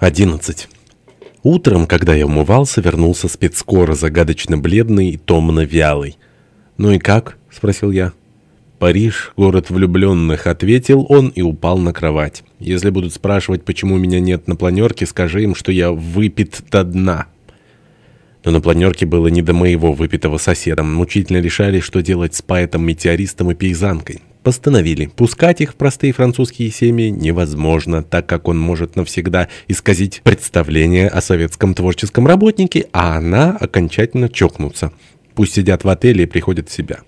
11. Утром, когда я умывался, вернулся спецскоро, загадочно бледный и томно вялый. «Ну и как?» — спросил я. «Париж — город влюбленных», — ответил он и упал на кровать. «Если будут спрашивать, почему меня нет на планерке, скажи им, что я выпит до дна». Но на планерке было не до моего выпитого соседом. Мучительно решали, что делать с поэтом-метеористом и пейзанкой. Постановили, пускать их в простые французские семьи невозможно, так как он может навсегда исказить представление о советском творческом работнике, а она окончательно чокнуться. Пусть сидят в отеле и приходят в себя.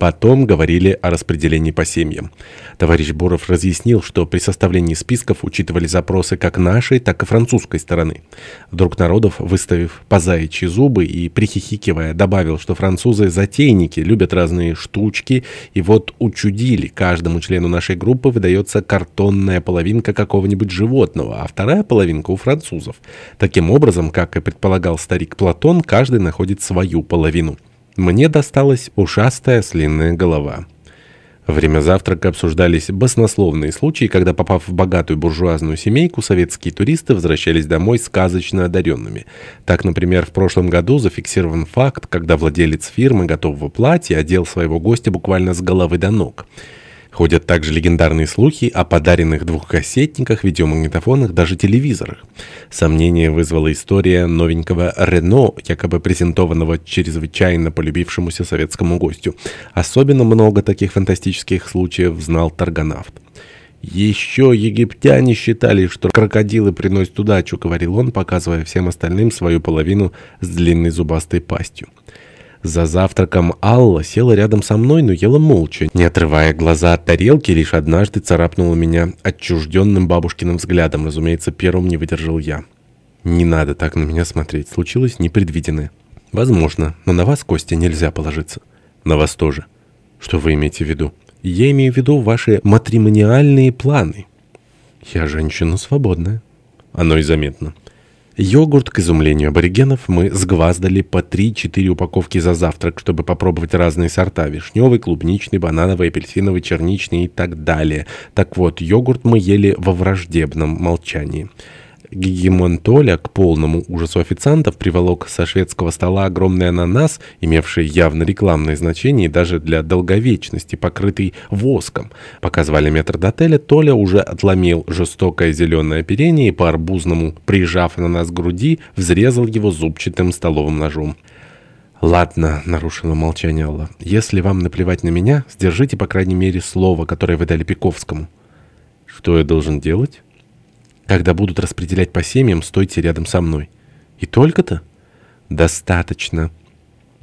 Потом говорили о распределении по семьям. Товарищ Буров разъяснил, что при составлении списков учитывали запросы как нашей, так и французской стороны. Вдруг Народов, выставив позаичьи зубы и прихихикивая, добавил, что французы затейники, любят разные штучки, и вот учудили, каждому члену нашей группы выдается картонная половинка какого-нибудь животного, а вторая половинка у французов. Таким образом, как и предполагал старик Платон, каждый находит свою половину. Мне досталась ушастая слинная голова. Время завтрака обсуждались баснословные случаи, когда, попав в богатую буржуазную семейку, советские туристы возвращались домой сказочно одаренными. Так, например, в прошлом году зафиксирован факт, когда владелец фирмы готового платья одел своего гостя буквально с головы до ног. Ходят также легендарные слухи о подаренных двухкассетниках, видеомагнитофонах, даже телевизорах. Сомнение вызвала история новенького «Рено», якобы презентованного чрезвычайно полюбившемуся советскому гостю. Особенно много таких фантастических случаев знал Тарганавт. «Еще египтяне считали, что крокодилы приносят удачу», — говорил он, показывая всем остальным свою половину с длинной зубастой пастью. За завтраком Алла села рядом со мной, но ела молча, не отрывая глаза от тарелки, лишь однажды царапнула меня отчужденным бабушкиным взглядом. Разумеется, первым не выдержал я. «Не надо так на меня смотреть. Случилось непредвиденное». «Возможно, но на вас, Костя, нельзя положиться». «На вас тоже». «Что вы имеете в виду?» «Я имею в виду ваши матримониальные планы». «Я женщина свободная». «Оно и заметно». Йогурт, к изумлению аборигенов, мы сгваздали по 3-4 упаковки за завтрак, чтобы попробовать разные сорта – вишневый, клубничный, банановый, апельсиновый, черничный и так далее. Так вот, йогурт мы ели во враждебном молчании. Гегемон Толя к полному ужасу официантов приволок со шведского стола огромный ананас, имевший явно рекламное значение даже для долговечности, покрытый воском. Пока звали метрдотеля, Толя уже отломил жестокое зеленое оперение и по-арбузному, прижав ананас к груди, взрезал его зубчатым столовым ножом. «Ладно», — нарушила молчание Алла, — «если вам наплевать на меня, сдержите, по крайней мере, слово, которое вы дали Пиковскому». «Что я должен делать?» Когда будут распределять по семьям, стойте рядом со мной. И только-то? Достаточно.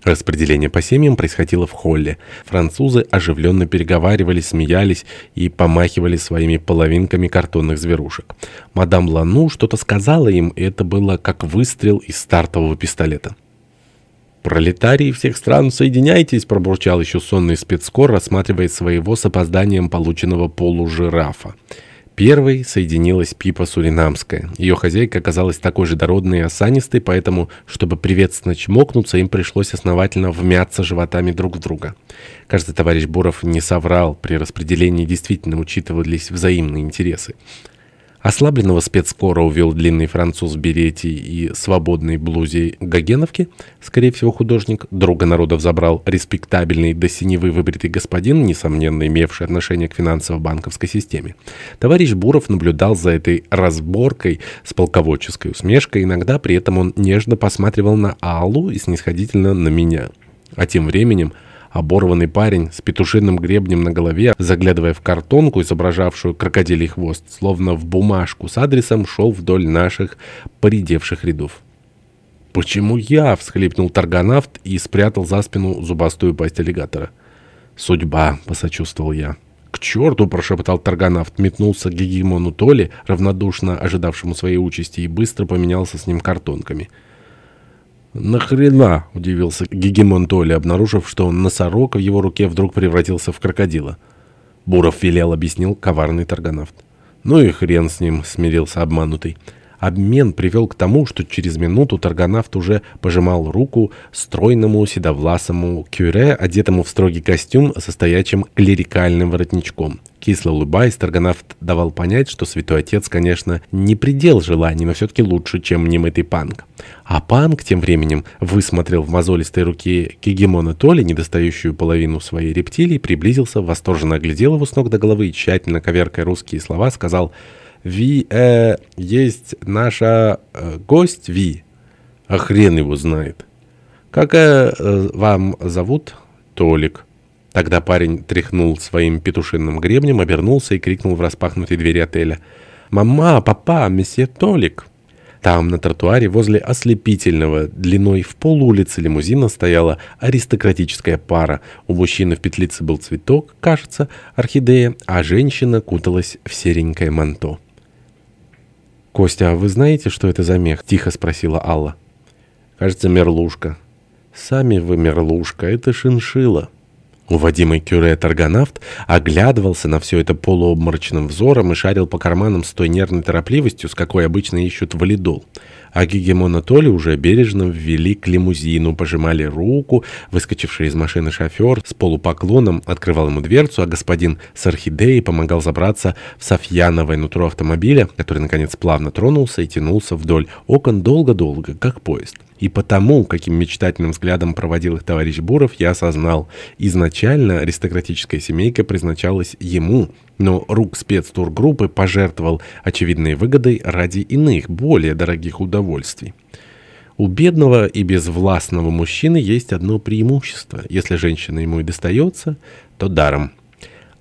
Распределение по семьям происходило в холле. Французы оживленно переговаривались, смеялись и помахивали своими половинками картонных зверушек. Мадам Лану что-то сказала им, и это было как выстрел из стартового пистолета. «Пролетарии всех стран, соединяйтесь!» — пробурчал еще сонный спецкор, рассматривая своего с опозданием полученного полужирафа. Первой соединилась Пипа Суринамская. Ее хозяйка оказалась такой же дородной и осанистой, поэтому, чтобы приветственно чмокнуться, им пришлось основательно вмяться животами друг в друга. Кажется, товарищ Буров не соврал, при распределении действительно учитывались взаимные интересы. Ослабленного спецскора увел длинный француз Беретти и свободной блузе Гогеновки, скорее всего художник, друга народов забрал респектабельный до синевы выбритый господин, несомненно имевший отношение к финансово-банковской системе. Товарищ Буров наблюдал за этой разборкой с полководческой усмешкой, иногда при этом он нежно посматривал на Аллу и снисходительно на меня. А тем временем... Оборванный парень с петушиным гребнем на голове, заглядывая в картонку, изображавшую крокодилий хвост, словно в бумажку с адресом, шел вдоль наших поредевших рядов. «Почему я?» — всхлипнул торгонавт и спрятал за спину зубастую пасть аллигатора. «Судьба», — посочувствовал я. «К черту!» — прошептал торгонавт, метнулся к гегемону Толи, равнодушно ожидавшему своей участи, и быстро поменялся с ним картонками. «Нахрена?» — удивился Гегемон Толи, обнаружив, что носорог в его руке вдруг превратился в крокодила. Буров велел, объяснил коварный торгонавт. «Ну и хрен с ним», — смирился обманутый. Обмен привел к тому, что через минуту торгонавт уже пожимал руку стройному седовласому кюре, одетому в строгий костюм со стоячим клерикальным воротничком. Кисло улыбаясь, торгонавт давал понять, что святой отец, конечно, не предел желаний, но все-таки лучше, чем немытый панк. А панк тем временем высмотрел в мозолистой руке Кигемона Толи недостающую половину своей рептилии, приблизился, восторженно оглядел его с ног до головы и, тщательно коверкая русские слова, сказал «Ви, э, есть наша э, гость, Ви». А хрен его знает. «Как э, вам зовут?» «Толик». Тогда парень тряхнул своим петушиным гребнем, обернулся и крикнул в распахнутой двери отеля. «Мама, папа, месье Толик!» Там, на тротуаре, возле ослепительного, длиной в полулицы лимузина, стояла аристократическая пара. У мужчины в петлице был цветок, кажется, орхидея, а женщина куталась в серенькое манто. «Костя, а вы знаете, что это за мех?» — тихо спросила Алла. «Кажется, мерлушка». «Сами вы мерлушка, это шиншила». Уводимый кюре-торгонавт оглядывался на все это полуобморочным взором и шарил по карманам с той нервной торопливостью, с какой обычно ищут валидол. А Гегемона Толи уже бережно ввели к лимузину, пожимали руку, выскочивший из машины шофер с полупоклоном открывал ему дверцу, а господин с орхидеей помогал забраться в софьяновое нутро автомобиля, который, наконец, плавно тронулся и тянулся вдоль окон долго-долго, как поезд. И потому, каким мечтательным взглядом проводил их товарищ Буров, я осознал. Изначально аристократическая семейка призначалась ему, но рук спецтургруппы пожертвовал очевидной выгодой ради иных, более дорогих удовольствий. У бедного и безвластного мужчины есть одно преимущество. Если женщина ему и достается, то даром.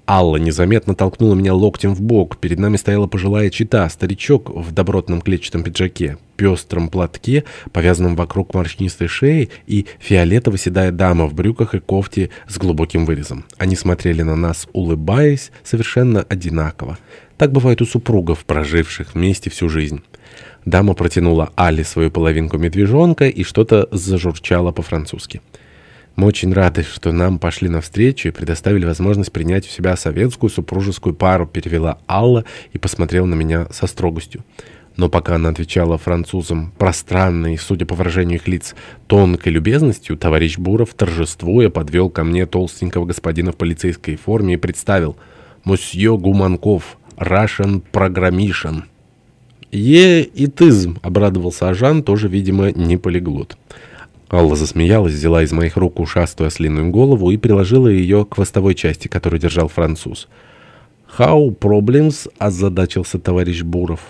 Алла незаметно толкнула меня локтем в бок. Перед нами стояла пожилая чита, старичок в добротном клетчатом пиджаке, пестром платке, повязанном вокруг морщинистой шеи, и фиолетово-седая дама в брюках и кофте с глубоким вырезом. Они смотрели на нас, улыбаясь, совершенно одинаково. Так бывает у супругов, проживших вместе всю жизнь. Дама протянула Алле свою половинку медвежонка и что-то зажурчало по-французски. Мы очень рады, что нам пошли навстречу и предоставили возможность принять у себя советскую супружескую пару, перевела Алла и посмотрела на меня со строгостью. Но пока она отвечала французам пространной, судя по выражению их лиц, тонкой любезностью, товарищ Буров, торжествуя, подвел ко мне толстенького господина в полицейской форме и представил «Мосье Гуманков, Russian Программишн». «Е и тызм», — обрадовался Ажан, тоже, видимо, не полиглот. Алла засмеялась, взяла из моих рук ушастую ослиную голову и приложила ее к хвостовой части, которую держал француз. «How problems?» – озадачился товарищ Буров.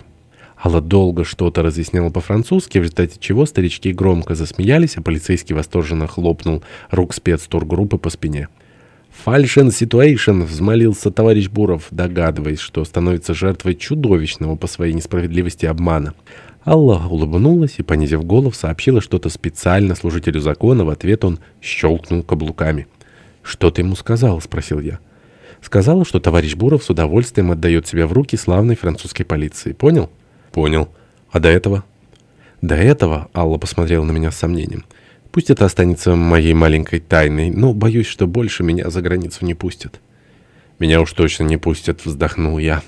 Алла долго что-то разъясняла по-французски, в результате чего старички громко засмеялись, а полицейский восторженно хлопнул рук спецтургруппы по спине. «Фальшен ситуэйшн!» — взмолился товарищ Буров, догадываясь, что становится жертвой чудовищного по своей несправедливости обмана. Алла улыбнулась и, понизив голос, сообщила что-то специально служителю закона. В ответ он щелкнул каблуками. «Что ты ему сказал?» — спросил я. «Сказала, что товарищ Буров с удовольствием отдает себя в руки славной французской полиции. Понял?» «Понял. А до этого?» «До этого?» — Алла посмотрела на меня с сомнением. «Пусть это останется моей маленькой тайной, но боюсь, что больше меня за границу не пустят». «Меня уж точно не пустят», — вздохнул я.